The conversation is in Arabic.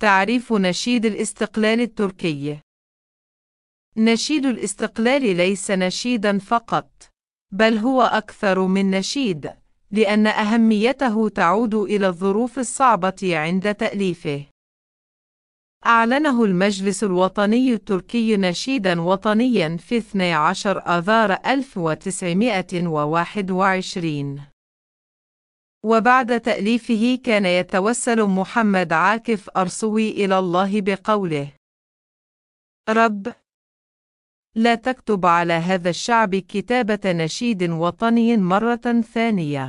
تعريف نشيد الاستقلال التركي. نشيد الاستقلال ليس نشيدا فقط بل هو أكثر من نشيد لأن أهميته تعود إلى الظروف الصعبة عند تأليفه. أعلنه المجلس الوطني التركي نشيدا وطنيا في 12 آذار 1921 وبعد تأليفه كان يتوسل محمد عاكف أرسوي إلى الله بقوله. رب لا تكتب على هذا الشعب كتابة نشيد وطني مرة ثانية.